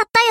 ゃったよ。